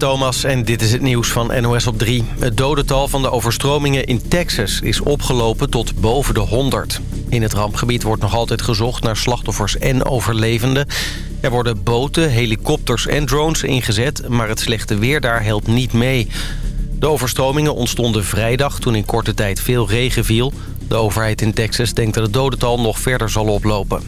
Thomas en dit is het nieuws van NOS op 3. Het dodental van de overstromingen in Texas is opgelopen tot boven de 100. In het rampgebied wordt nog altijd gezocht naar slachtoffers en overlevenden. Er worden boten, helikopters en drones ingezet, maar het slechte weer daar helpt niet mee. De overstromingen ontstonden vrijdag toen in korte tijd veel regen viel. De overheid in Texas denkt dat het dodental nog verder zal oplopen.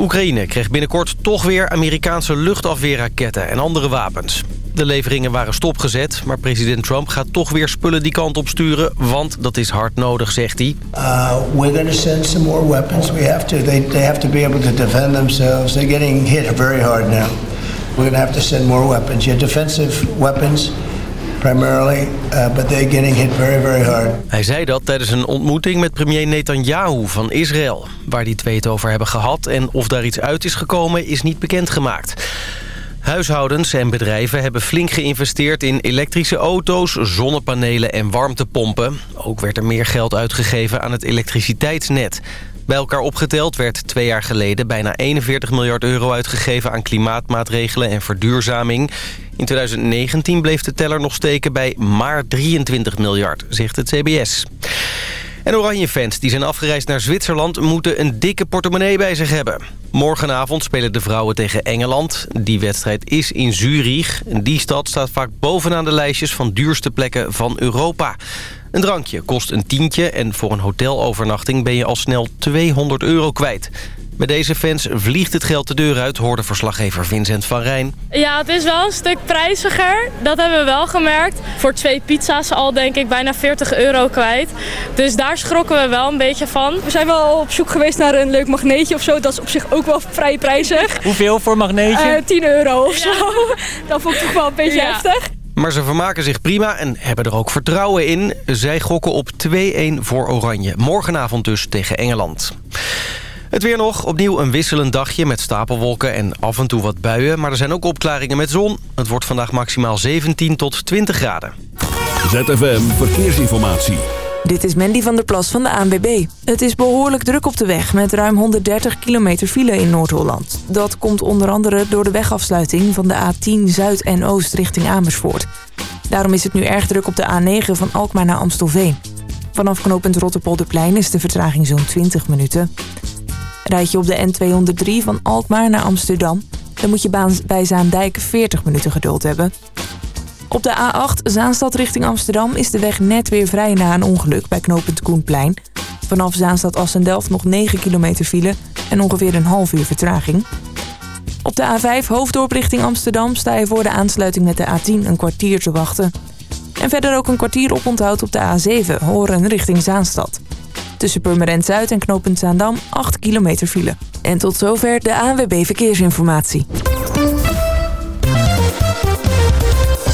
Oekraïne kreeg binnenkort toch weer Amerikaanse luchtafweerraketten en andere wapens. De leveringen waren stopgezet, maar president Trump gaat toch weer spullen die kant op sturen, want dat is hard nodig, zegt hij. Uh, we're going to send some more weapons. We have to. They, they have to be able to defend themselves. They're getting hit very hard now. We're going to have to send more weapons. Yeah, defensive weapons primarily, uh, but they're getting very, very hard. Hij zei dat tijdens een ontmoeting met premier Netanyahu van Israël. Waar die twee het over hebben gehad en of daar iets uit is gekomen is niet bekendgemaakt. Huishoudens en bedrijven hebben flink geïnvesteerd in elektrische auto's, zonnepanelen en warmtepompen. Ook werd er meer geld uitgegeven aan het elektriciteitsnet. Bij elkaar opgeteld werd twee jaar geleden bijna 41 miljard euro uitgegeven aan klimaatmaatregelen en verduurzaming. In 2019 bleef de teller nog steken bij maar 23 miljard, zegt het CBS. En Oranje-fans die zijn afgereisd naar Zwitserland... moeten een dikke portemonnee bij zich hebben. Morgenavond spelen de vrouwen tegen Engeland. Die wedstrijd is in Zurich. Die stad staat vaak bovenaan de lijstjes van duurste plekken van Europa. Een drankje kost een tientje en voor een hotelovernachting ben je al snel 200 euro kwijt. Bij deze fans vliegt het geld de deur uit, hoorde verslaggever Vincent van Rijn. Ja, het is wel een stuk prijziger. Dat hebben we wel gemerkt. Voor twee pizza's al denk ik bijna 40 euro kwijt. Dus daar schrokken we wel een beetje van. We zijn wel op zoek geweest naar een leuk magneetje of zo. Dat is op zich ook wel vrij prijzig. Hoeveel voor magneetje? Uh, 10 euro of zo. Dat vond ik toch wel een beetje Ja. heftig. Maar ze vermaken zich prima en hebben er ook vertrouwen in. Zij gokken op 2-1 voor Oranje. Morgenavond dus tegen Engeland. Het weer nog, opnieuw een wisselend dagje met stapelwolken en af en toe wat buien. Maar er zijn ook opklaringen met zon. Het wordt vandaag maximaal 17 tot 20 graden. ZFM Verkeersinformatie. Dit is Mandy van der Plas van de ANWB. Het is behoorlijk druk op de weg met ruim 130 kilometer file in Noord-Holland. Dat komt onder andere door de wegafsluiting van de A10 Zuid en Oost richting Amersfoort. Daarom is het nu erg druk op de A9 van Alkmaar naar Amstelveen. Vanaf knooppunt Rotterpolderplein is de vertraging zo'n 20 minuten. Rijd je op de N203 van Alkmaar naar Amsterdam... dan moet je bij Zaandijk 40 minuten geduld hebben. Op de A8 Zaanstad richting Amsterdam is de weg net weer vrij na een ongeluk bij knooppunt Koenplein. Vanaf Zaanstad Assendelft nog 9 kilometer file en ongeveer een half uur vertraging. Op de A5 Hoofddorp richting Amsterdam sta je voor de aansluiting met de A10 een kwartier te wachten. En verder ook een kwartier oponthoud op de A7 Horen richting Zaanstad. Tussen Purmerend Zuid en knooppunt Zaandam 8 kilometer file. En tot zover de ANWB Verkeersinformatie.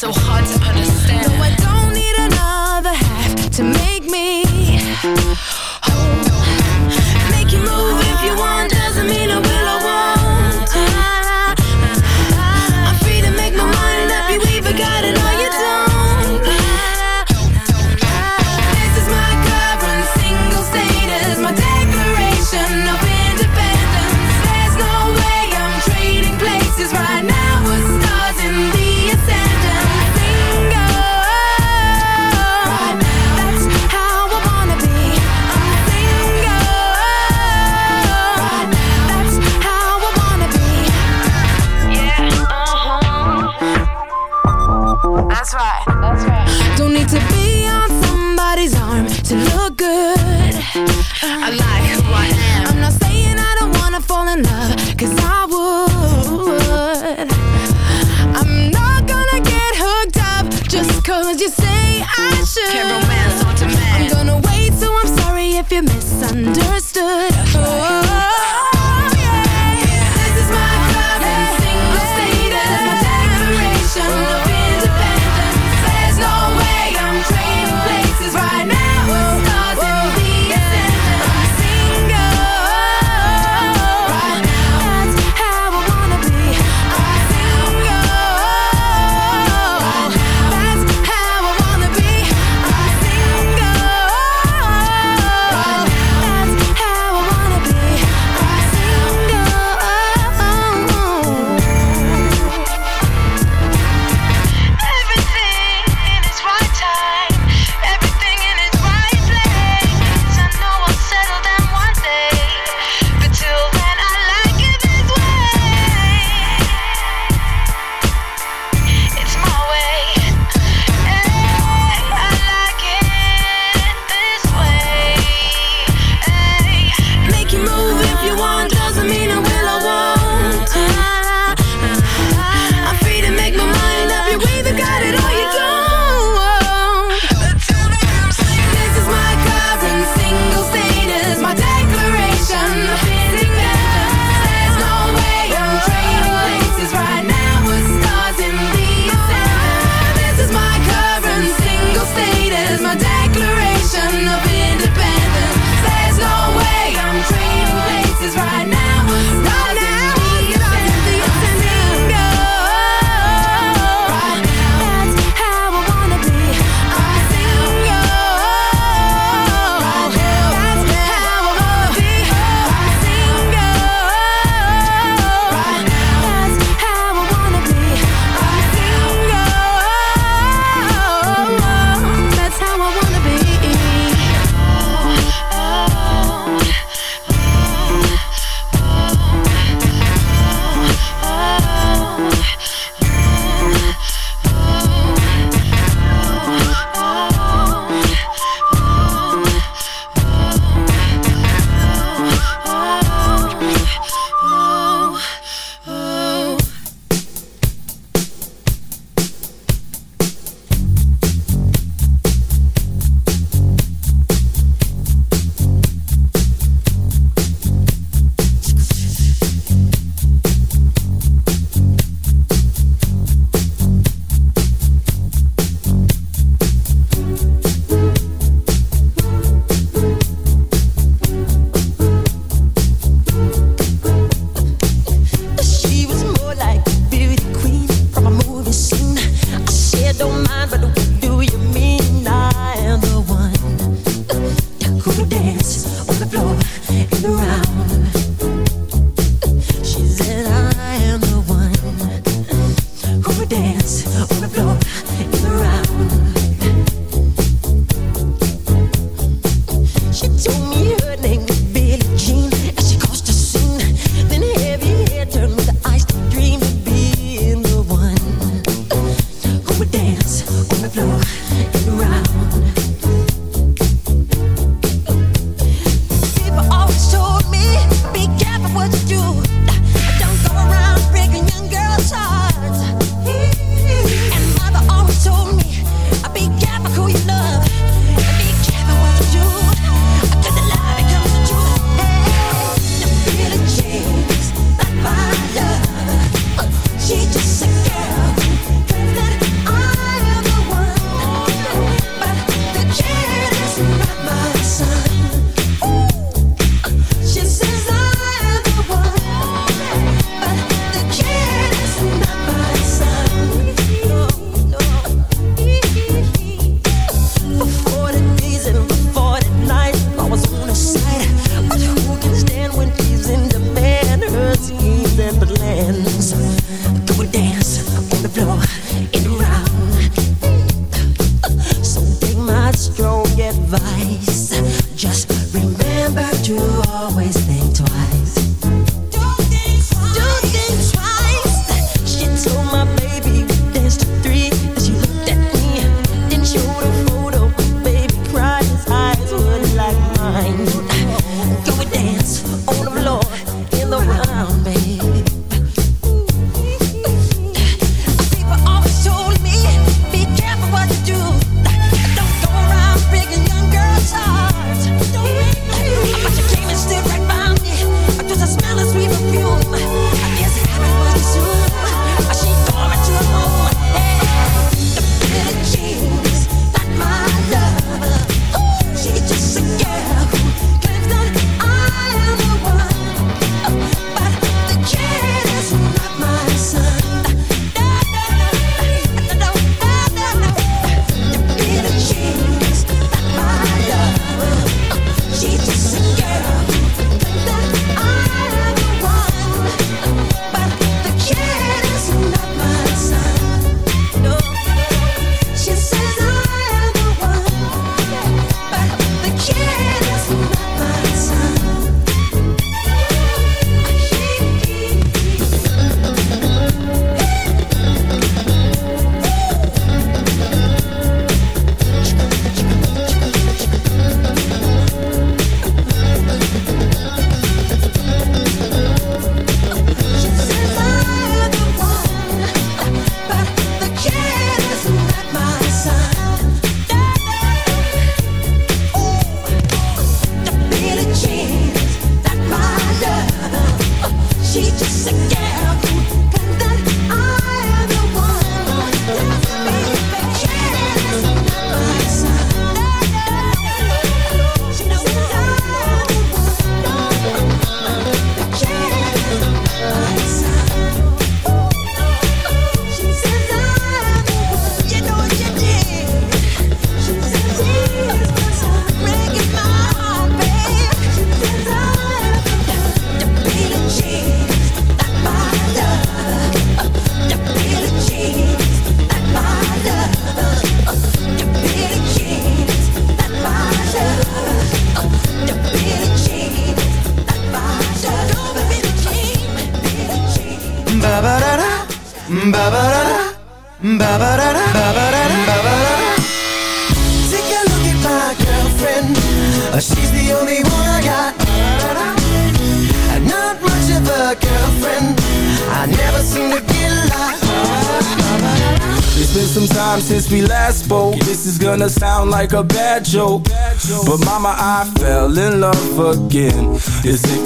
So hard to understand?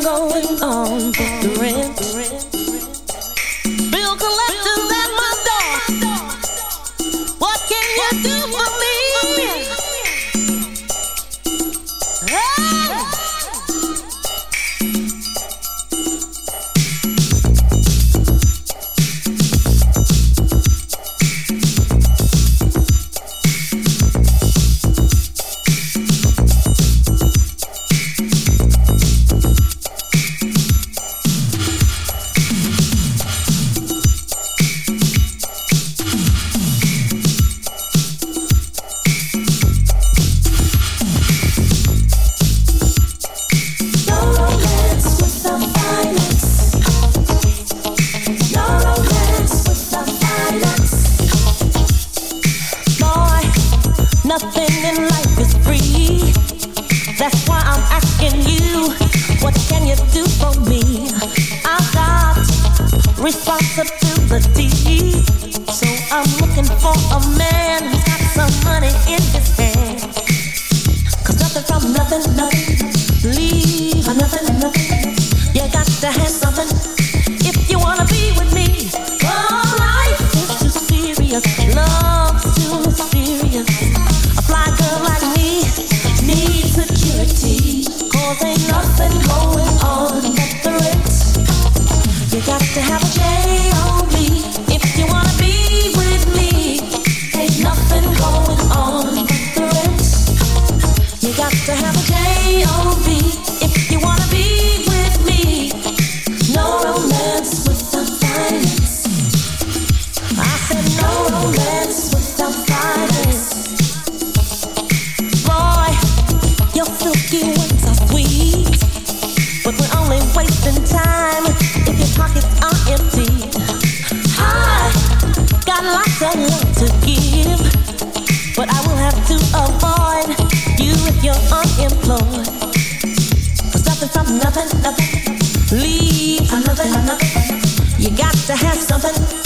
going on the rent. You got to have something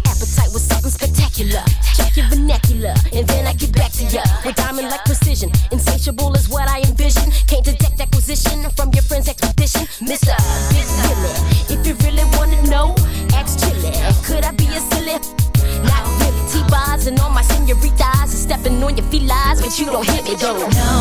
hit me go. No.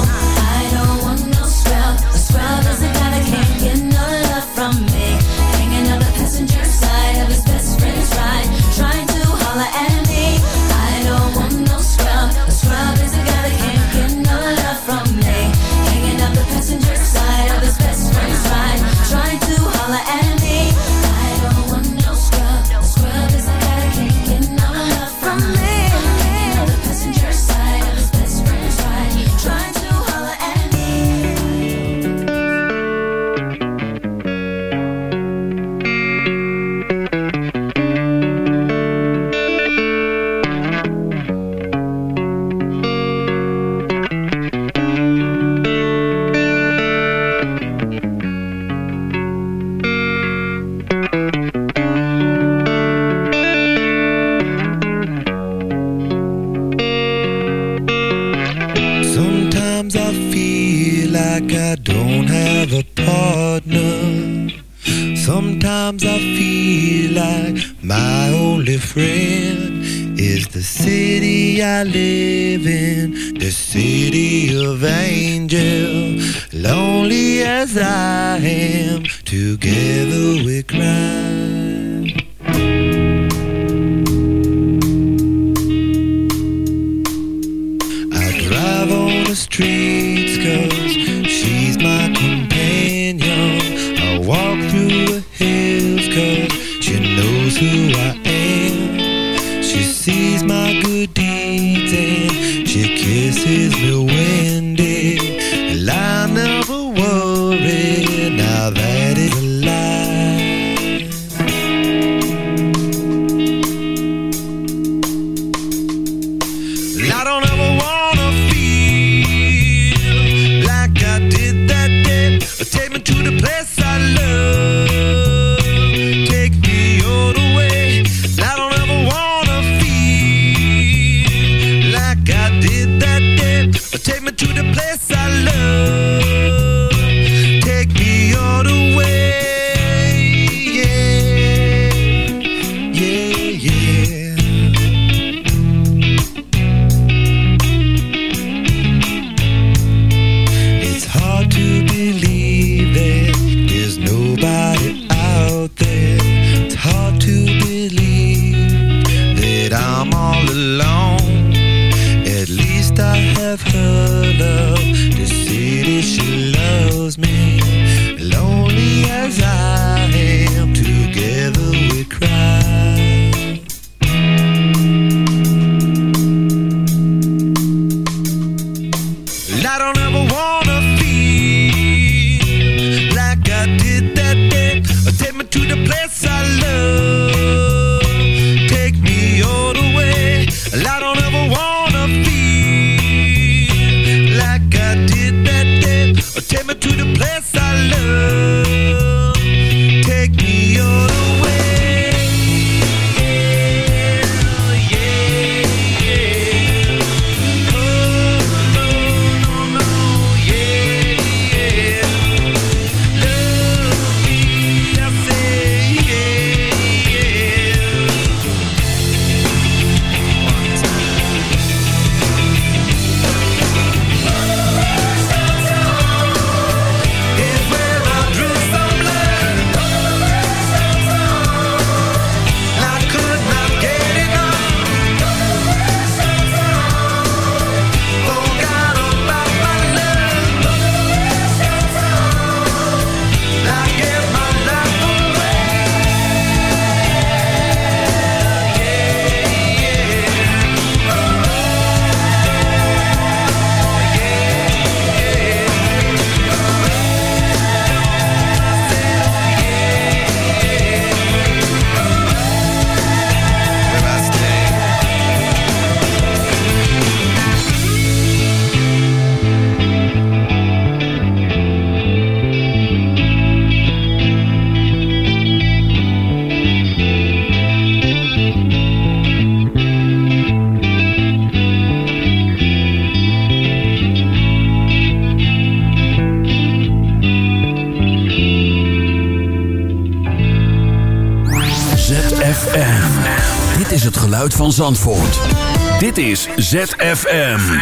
Dit is ZFM.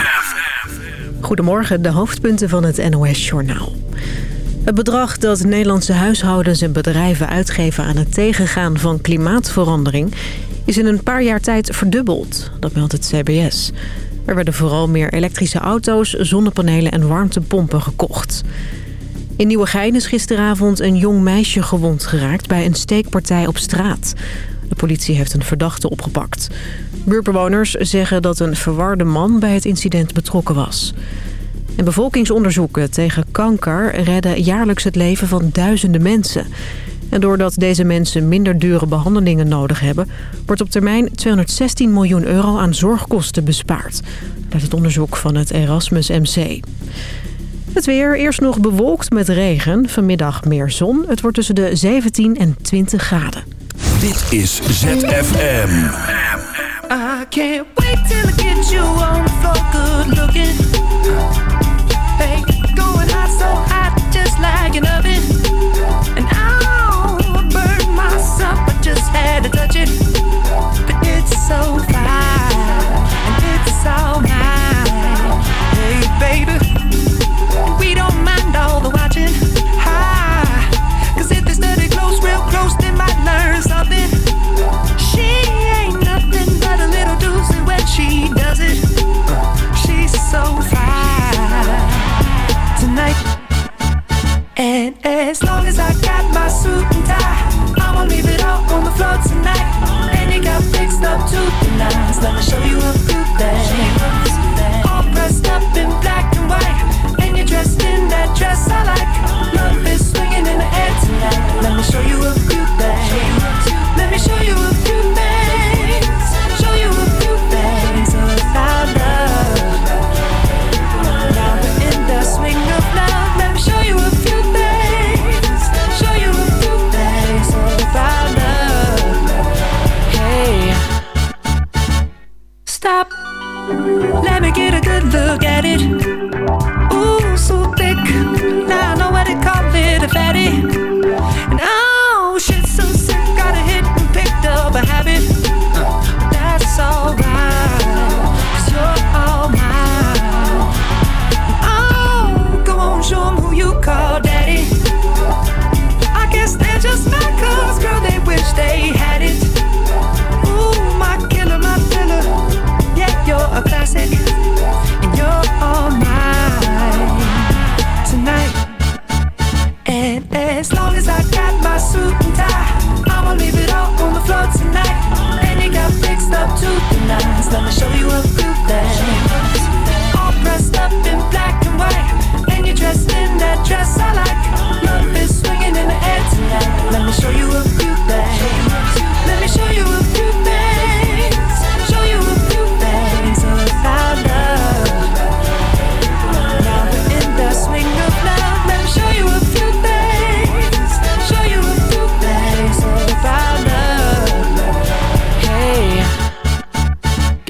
Goedemorgen, de hoofdpunten van het NOS-journaal. Het bedrag dat Nederlandse huishoudens en bedrijven uitgeven... aan het tegengaan van klimaatverandering... is in een paar jaar tijd verdubbeld. Dat meldt het CBS. Er werden vooral meer elektrische auto's, zonnepanelen en warmtepompen gekocht. In Nieuwegein is gisteravond een jong meisje gewond geraakt... bij een steekpartij op straat. De politie heeft een verdachte opgepakt. Buurbewoners zeggen dat een verwarde man bij het incident betrokken was. En bevolkingsonderzoeken tegen kanker redden jaarlijks het leven van duizenden mensen. En doordat deze mensen minder dure behandelingen nodig hebben... wordt op termijn 216 miljoen euro aan zorgkosten bespaard. Dat het onderzoek van het Erasmus MC. Het weer, eerst nog bewolkt met regen. Vanmiddag meer zon. Het wordt tussen de 17 en 20 graden. Dit is ZFM. I can't wait till I get you on the floor, good looking. Hey, going hot, so hot, just like an oven. And I'll burn myself, just had to touch it. But it's so fine, and it's And as long as I got my suit and tie, I'ma leave it all on the floor tonight. And it got fixed up to the nines. Let me show you a few things. All dressed up in black and white, and you're dressed in that dress I like. Love is swinging in the air tonight. Let me show you a get a good look at it. Ooh, so thick. Now I know what they call it a fatty.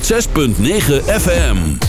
106.9 FM.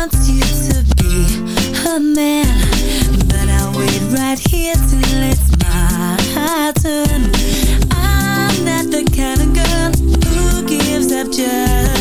wants you to be a man But I wait right here till it's my turn. I'm not the kind of girl who gives up just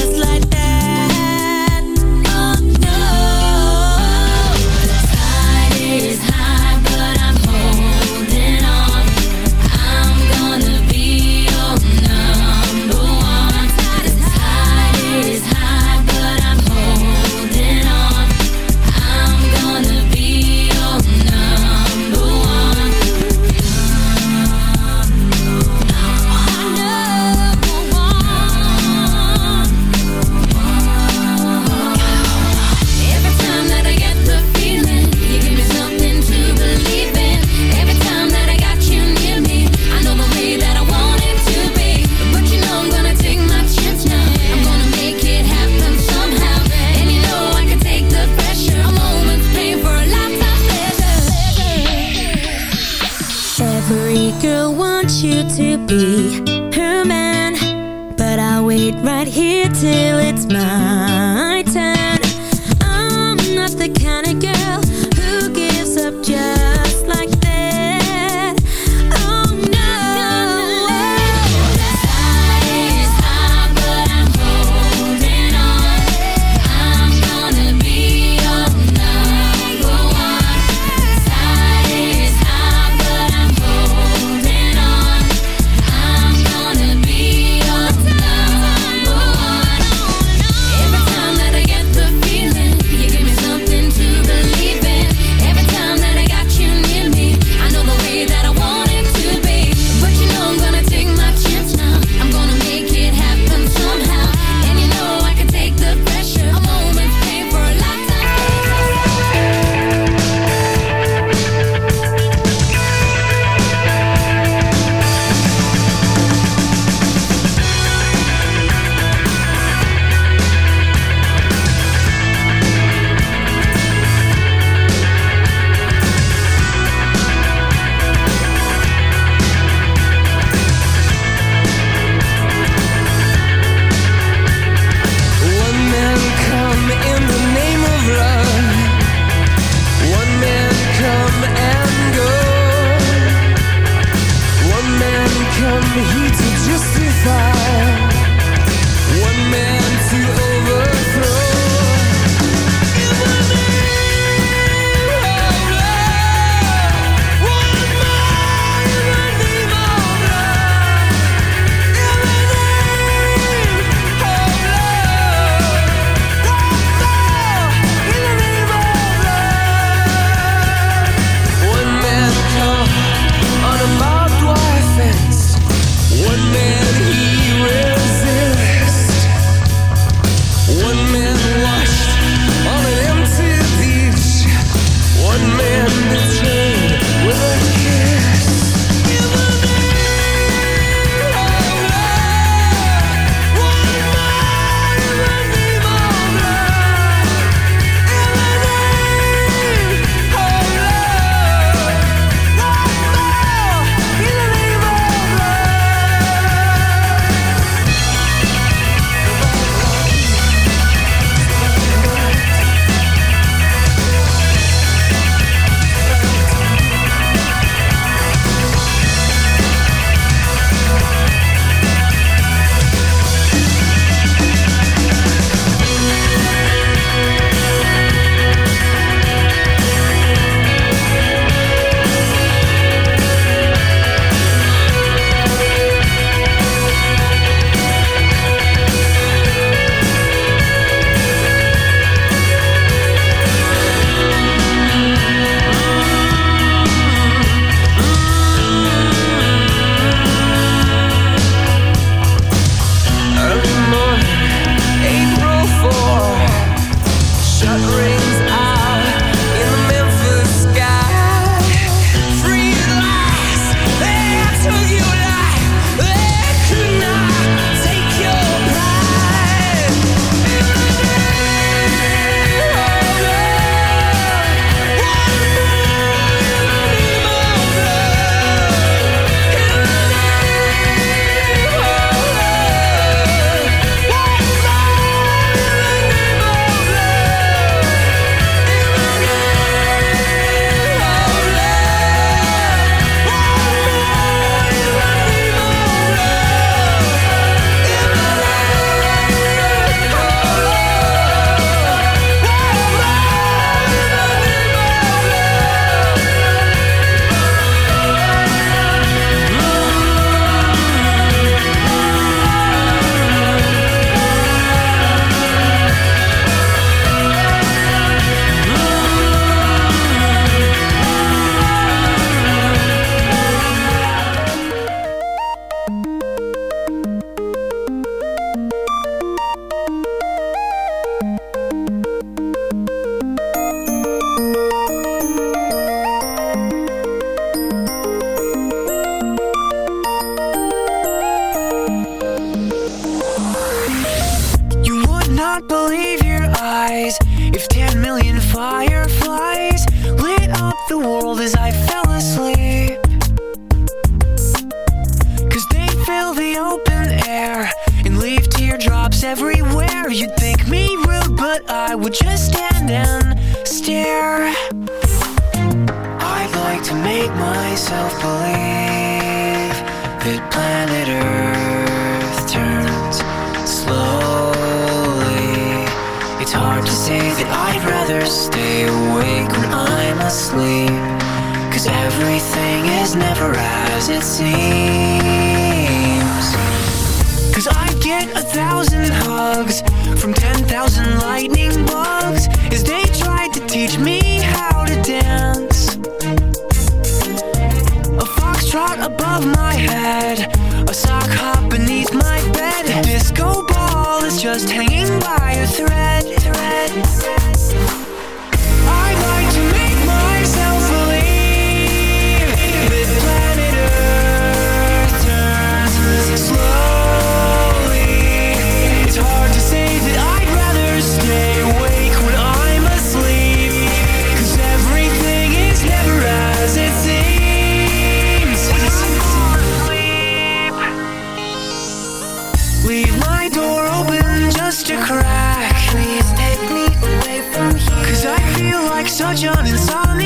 like such an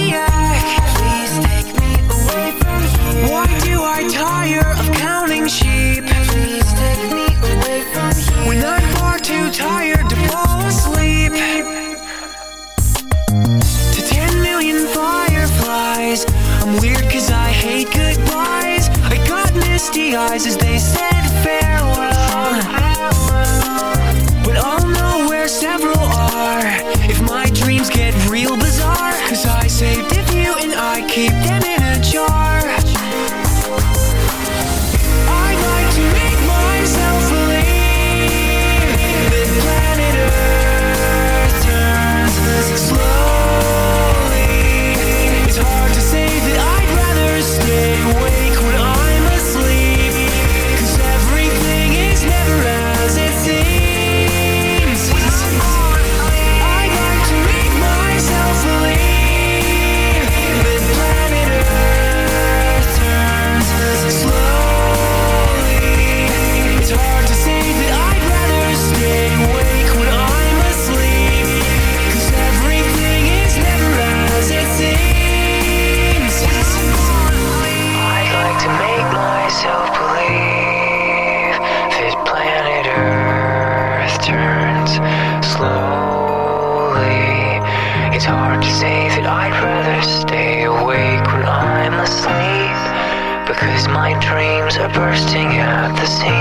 dreams are bursting at the seams.